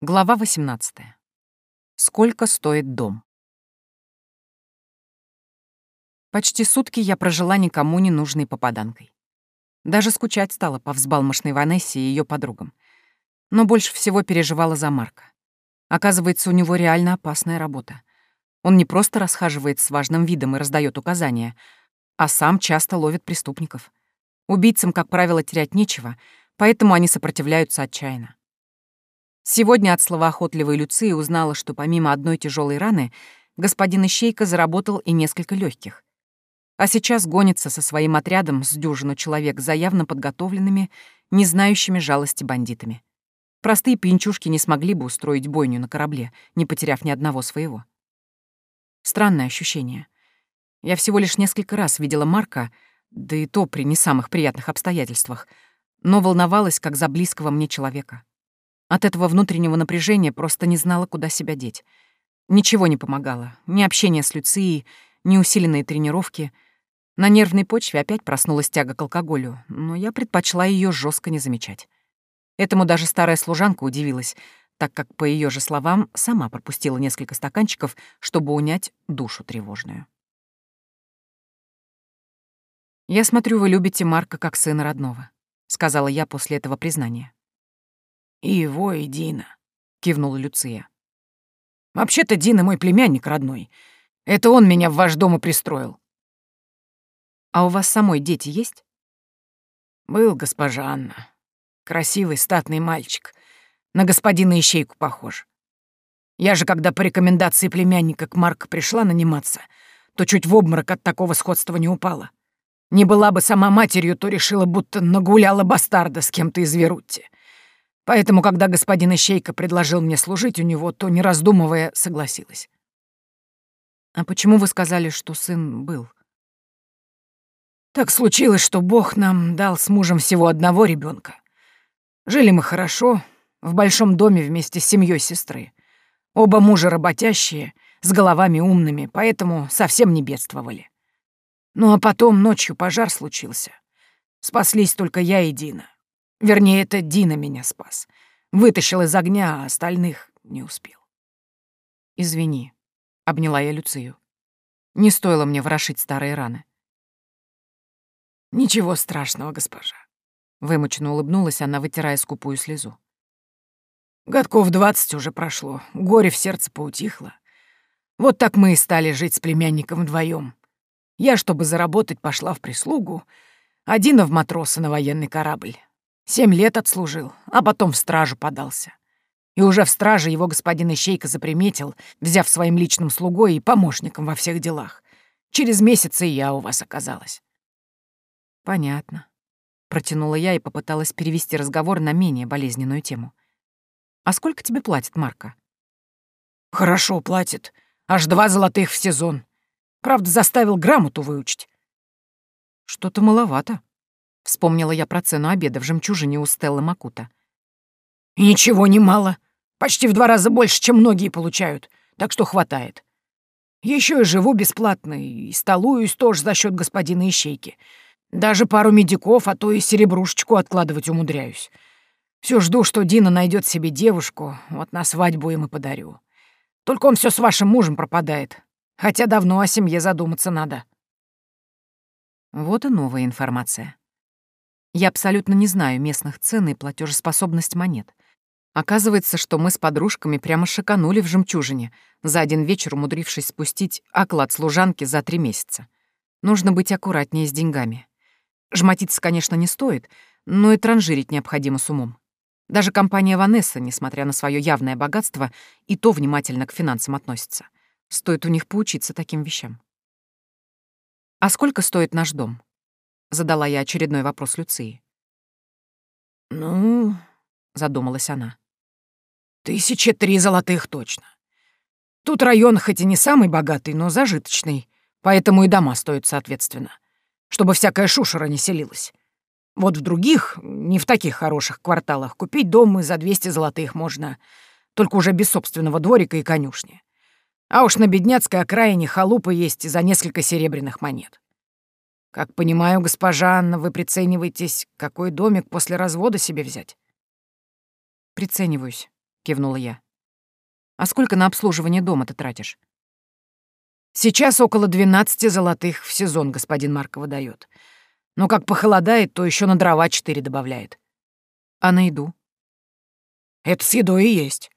Глава 18. Сколько стоит дом? Почти сутки я прожила никому не нужной попаданкой. Даже скучать стала по взбалмошной Ванессе и ее подругам. Но больше всего переживала за Марка. Оказывается, у него реально опасная работа. Он не просто расхаживает с важным видом и раздает указания, а сам часто ловит преступников. Убийцам, как правило, терять нечего, поэтому они сопротивляются отчаянно. Сегодня от словоохотливой Люции узнала, что помимо одной тяжелой раны господин Ищейка заработал и несколько легких. А сейчас гонится со своим отрядом с дюжину человек за явно подготовленными, не знающими жалости бандитами. Простые пьянчушки не смогли бы устроить бойню на корабле, не потеряв ни одного своего. Странное ощущение. Я всего лишь несколько раз видела Марка, да и то при не самых приятных обстоятельствах, но волновалась как за близкого мне человека. От этого внутреннего напряжения просто не знала, куда себя деть. Ничего не помогало. Ни общение с Люцией, ни усиленные тренировки. На нервной почве опять проснулась тяга к алкоголю, но я предпочла ее жестко не замечать. Этому даже старая служанка удивилась, так как, по ее же словам, сама пропустила несколько стаканчиков, чтобы унять душу тревожную. «Я смотрю, вы любите Марка как сына родного», — сказала я после этого признания. «И его, и Дина», — кивнула Люция. «Вообще-то Дина мой племянник родной. Это он меня в ваш дом и пристроил». «А у вас самой дети есть?» «Был госпожа Анна. Красивый, статный мальчик. На господина Ищейку похож. Я же, когда по рекомендации племянника к Марку пришла наниматься, то чуть в обморок от такого сходства не упала. Не была бы сама матерью, то решила, будто нагуляла бастарда с кем-то из Верутти. Поэтому, когда господин Ищейка предложил мне служить у него, то, не раздумывая, согласилась. «А почему вы сказали, что сын был?» «Так случилось, что Бог нам дал с мужем всего одного ребенка. Жили мы хорошо, в большом доме вместе с семьей сестры. Оба мужа работящие, с головами умными, поэтому совсем не бедствовали. Ну а потом ночью пожар случился. Спаслись только я и Дина. Вернее, это Дина меня спас. Вытащил из огня, а остальных не успел. «Извини», — обняла я Люцию. «Не стоило мне ворошить старые раны». «Ничего страшного, госпожа», — вымученно улыбнулась она, вытирая скупую слезу. «Годков двадцать уже прошло, горе в сердце поутихло. Вот так мы и стали жить с племянником вдвоем. Я, чтобы заработать, пошла в прислугу, а Дина в матроса на военный корабль. Семь лет отслужил, а потом в стражу подался. И уже в страже его господин Ищейка заприметил, взяв своим личным слугой и помощником во всех делах. Через месяц и я у вас оказалась. Понятно. Протянула я и попыталась перевести разговор на менее болезненную тему. А сколько тебе платит Марка? Хорошо платит. Аж два золотых в сезон. Правда, заставил грамоту выучить. Что-то маловато. Вспомнила я про цену обеда в жемчужине у Стеллы Макута. И ничего не мало. Почти в два раза больше, чем многие получают. Так что хватает. Еще и живу бесплатно, и столуюсь тоже за счет господина Ищейки. Даже пару медиков, а то и серебрушечку откладывать умудряюсь. Все жду, что Дина найдет себе девушку, вот на свадьбу им и подарю. Только он все с вашим мужем пропадает, хотя давно о семье задуматься надо. Вот и новая информация. Я абсолютно не знаю местных цен и платежеспособность монет. Оказывается, что мы с подружками прямо шиканули в жемчужине, за один вечер умудрившись спустить оклад служанки за три месяца. Нужно быть аккуратнее с деньгами. Жмотиться, конечно, не стоит, но и транжирить необходимо с умом. Даже компания Ванесса, несмотря на свое явное богатство, и то внимательно к финансам относится. Стоит у них поучиться таким вещам. А сколько стоит наш дом? Задала я очередной вопрос Люции. «Ну...» — задумалась она. «Тысяча три золотых точно. Тут район хоть и не самый богатый, но зажиточный, поэтому и дома стоят соответственно, чтобы всякая шушера не селилась. Вот в других, не в таких хороших кварталах, купить дом и за 200 золотых можно, только уже без собственного дворика и конюшни. А уж на бедняцкой окраине халупы есть и за несколько серебряных монет. Как понимаю, госпожа Анна, вы прицениваетесь, какой домик после развода себе взять? Прицениваюсь, — кивнула я. «А сколько на обслуживание дома ты тратишь?» «Сейчас около двенадцати золотых в сезон господин Маркова дает. Но как похолодает, то еще на дрова четыре добавляет». «А на еду?» «Это с едой и есть.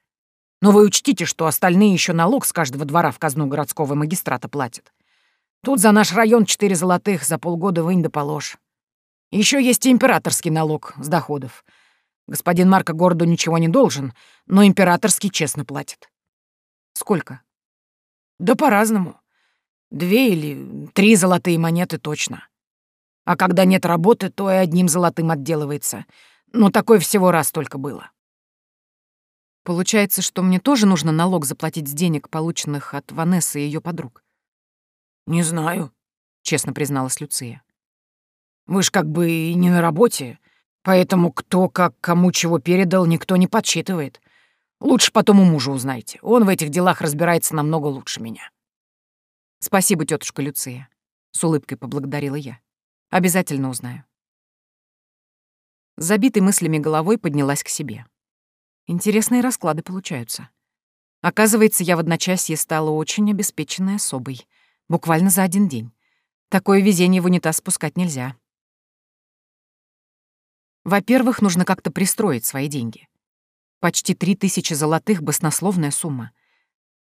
Но вы учтите, что остальные еще налог с каждого двора в казну городского магистрата платят. Тут за наш район четыре золотых за полгода вынь да положь. Еще есть и императорский налог с доходов. Господин Марко городу ничего не должен, но императорский честно платит. Сколько? Да по-разному. Две или три золотые монеты точно. А когда нет работы, то и одним золотым отделывается. Но такое всего раз только было. Получается, что мне тоже нужно налог заплатить с денег, полученных от Ванессы и ее подруг? Не знаю, честно призналась Люция. Вы ж как бы и не на работе, поэтому кто как кому чего передал, никто не подсчитывает. Лучше потом у мужа узнайте. Он в этих делах разбирается намного лучше меня. Спасибо, тетушка Люция. С улыбкой поблагодарила я. Обязательно узнаю. Забитой мыслями головой поднялась к себе. Интересные расклады получаются. Оказывается, я в одночасье стала очень обеспеченной особой. Буквально за один день. Такое везение в унитаз спускать нельзя. Во-первых, нужно как-то пристроить свои деньги. Почти три тысячи золотых — баснословная сумма.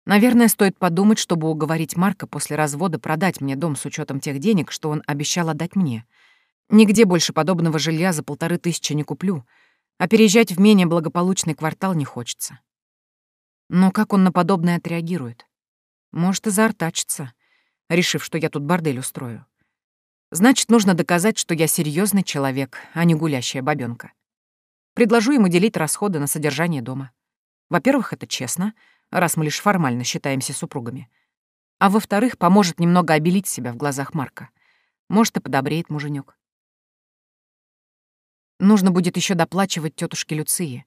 Наверное, стоит подумать, чтобы уговорить Марка после развода продать мне дом с учетом тех денег, что он обещал отдать мне. Нигде больше подобного жилья за полторы тысячи не куплю, а переезжать в менее благополучный квартал не хочется. Но как он на подобное отреагирует? Может, и заортачится, решив, что я тут бордель устрою. Значит, нужно доказать, что я серьезный человек, а не гулящая бабёнка. Предложу ему делить расходы на содержание дома. Во-первых, это честно, раз мы лишь формально считаемся супругами. А во-вторых, поможет немного обелить себя в глазах Марка. Может, и подобреет муженек. Нужно будет еще доплачивать тетушке Люции.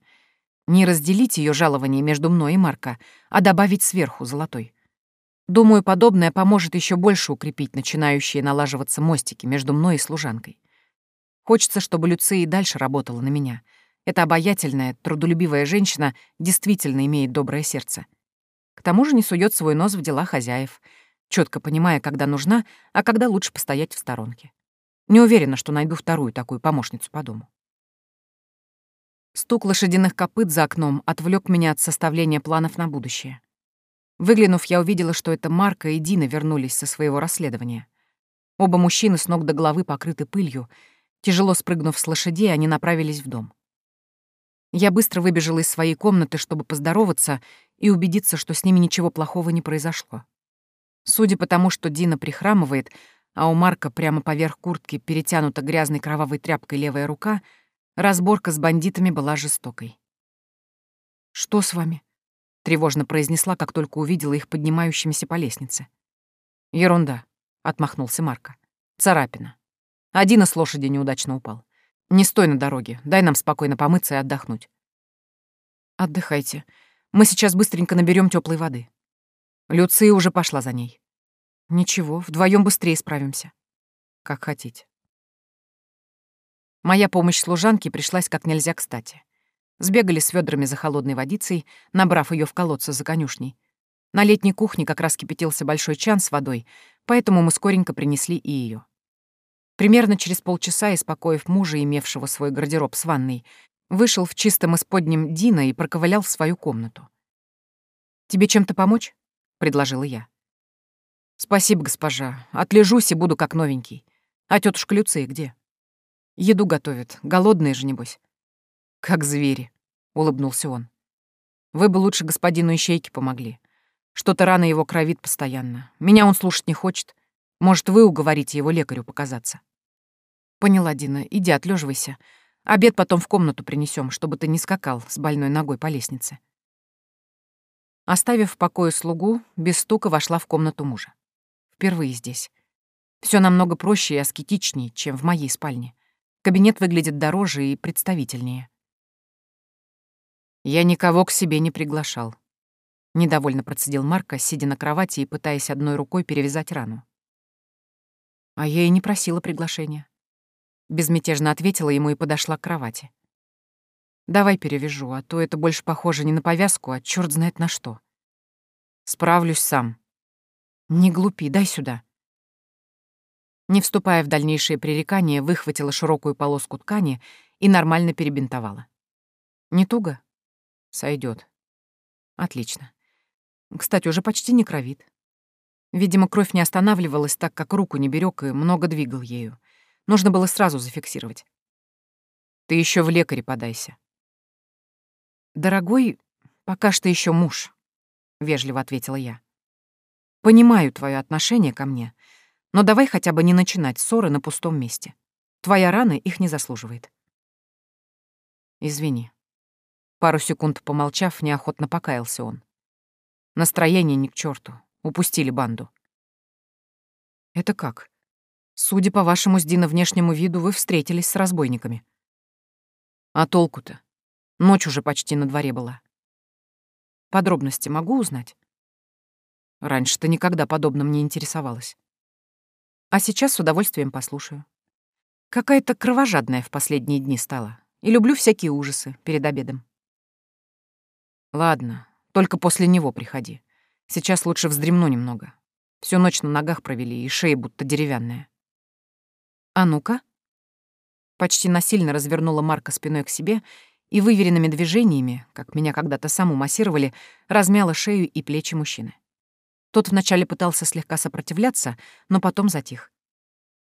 Не разделить ее жалование между мной и Марка, а добавить сверху золотой. Думаю, подобное поможет еще больше укрепить начинающие налаживаться мостики между мной и служанкой. Хочется, чтобы Люция и дальше работала на меня. Эта обаятельная, трудолюбивая женщина действительно имеет доброе сердце. К тому же не сует свой нос в дела хозяев, четко понимая, когда нужна, а когда лучше постоять в сторонке. Не уверена, что найду вторую такую помощницу по дому. Стук лошадиных копыт за окном отвлек меня от составления планов на будущее. Выглянув, я увидела, что это Марка и Дина вернулись со своего расследования. Оба мужчины с ног до головы покрыты пылью. Тяжело спрыгнув с лошадей, они направились в дом. Я быстро выбежала из своей комнаты, чтобы поздороваться и убедиться, что с ними ничего плохого не произошло. Судя по тому, что Дина прихрамывает, а у Марка прямо поверх куртки перетянута грязной кровавой тряпкой левая рука, разборка с бандитами была жестокой. «Что с вами?» — тревожно произнесла, как только увидела их поднимающимися по лестнице. «Ерунда», — отмахнулся Марко. «Царапина. Один из лошади неудачно упал. Не стой на дороге, дай нам спокойно помыться и отдохнуть». «Отдыхайте. Мы сейчас быстренько наберем теплой воды». Люция уже пошла за ней. «Ничего, вдвоем быстрее справимся». «Как хотите». Моя помощь служанке пришлась как нельзя кстати. Сбегали с ведрами за холодной водицей, набрав ее в колодце за конюшней. На летней кухне как раз кипятился большой чан с водой, поэтому мы скоренько принесли и ее. Примерно через полчаса, испокоив мужа, имевшего свой гардероб с ванной, вышел в чистом исподнем Дина и проковылял в свою комнату. «Тебе чем-то помочь?» — предложила я. «Спасибо, госпожа. Отлежусь и буду как новенький. А тетушка Люция где?» «Еду готовит. Голодные же, небось». «Как звери», — улыбнулся он. «Вы бы лучше господину Ищейке помогли. Что-то рано его кровит постоянно. Меня он слушать не хочет. Может, вы уговорите его лекарю показаться?» «Поняла, Дина. Иди, отлеживайся. Обед потом в комнату принесем, чтобы ты не скакал с больной ногой по лестнице». Оставив в покое слугу, без стука вошла в комнату мужа. Впервые здесь. Все намного проще и аскетичнее, чем в моей спальне. Кабинет выглядит дороже и представительнее. Я никого к себе не приглашал. Недовольно процедил Марко, сидя на кровати и пытаясь одной рукой перевязать рану. А я и не просила приглашения. Безмятежно ответила ему и подошла к кровати. Давай перевяжу, а то это больше похоже не на повязку, а черт знает на что. Справлюсь сам. Не глупи, дай сюда. Не вступая в дальнейшие пререкания, выхватила широкую полоску ткани и нормально перебинтовала. Не туго? Сойдет. Отлично. Кстати, уже почти не кровит. Видимо, кровь не останавливалась так, как руку не берег и много двигал ею. Нужно было сразу зафиксировать. Ты еще в лекаре подайся. Дорогой, пока что еще муж, вежливо ответила я. Понимаю твое отношение ко мне, но давай хотя бы не начинать ссоры на пустом месте. Твоя рана их не заслуживает. Извини. Пару секунд помолчав, неохотно покаялся он. Настроение ни к черту. Упустили банду. Это как? Судя по вашему с Дина внешнему виду, вы встретились с разбойниками. А толку-то? Ночь уже почти на дворе была. Подробности могу узнать? Раньше ты никогда подобным не интересовалась. А сейчас с удовольствием послушаю. Какая-то кровожадная в последние дни стала. И люблю всякие ужасы перед обедом. Ладно, только после него приходи. Сейчас лучше вздремну немного. Всю ночь на ногах провели, и шея будто деревянная. А ну-ка. Почти насильно развернула Марка спиной к себе и выверенными движениями, как меня когда-то саму массировали, размяла шею и плечи мужчины. Тот вначале пытался слегка сопротивляться, но потом затих.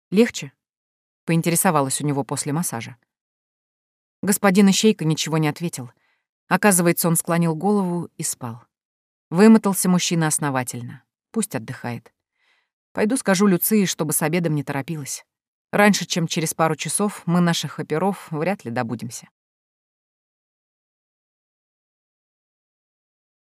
«Легче?» — поинтересовалась у него после массажа. Господин Ищейка ничего не ответил. Оказывается, он склонил голову и спал. Вымотался мужчина основательно. Пусть отдыхает. Пойду скажу Люции, чтобы с обедом не торопилась. Раньше, чем через пару часов, мы наших оперов вряд ли добудемся.